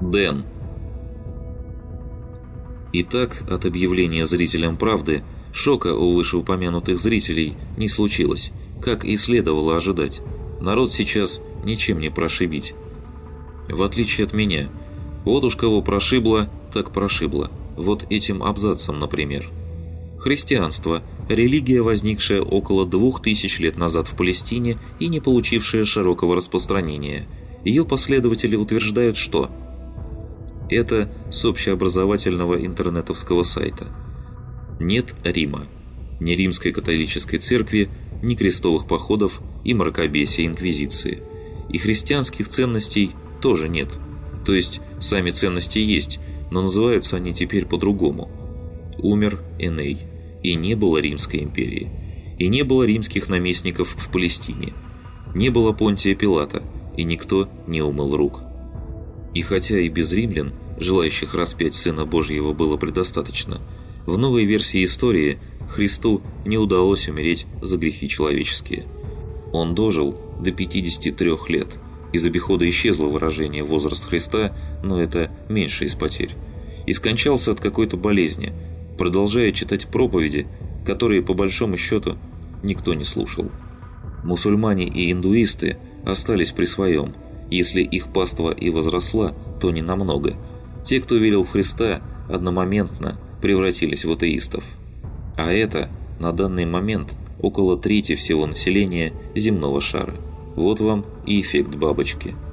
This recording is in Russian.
Дэн. Итак, от объявления зрителям правды шока у вышеупомянутых зрителей не случилось, как и следовало ожидать. Народ сейчас ничем не прошибить. В отличие от меня. Вот уж кого прошибло, так прошибло. Вот этим абзацем, например. Христианство – религия, возникшая около двух тысяч лет назад в Палестине и не получившая широкого распространения. Ее последователи утверждают, что это с общеобразовательного интернетовского сайта. Нет Рима, ни римской католической церкви, ни крестовых походов и мракобесия инквизиции. И христианских ценностей тоже нет. То есть сами ценности есть, но называются они теперь по-другому. Умер Эней, и не было Римской империи. И не было римских наместников в Палестине. Не было Понтия Пилата, и никто не умыл рук. И хотя и без римлян, желающих распять Сына Божьего было предостаточно, в новой версии истории Христу не удалось умереть за грехи человеческие. Он дожил до 53 лет. Из обихода исчезло выражение «возраст Христа», но это меньше из потерь. И скончался от какой-то болезни, продолжая читать проповеди, которые, по большому счету, никто не слушал. Мусульмане и индуисты остались при своем – если их паства и возросла, то не намного. Те, кто верил в Христа, одномоментно превратились в атеистов. А это, на данный момент, около трети всего населения земного шара. Вот вам и эффект бабочки –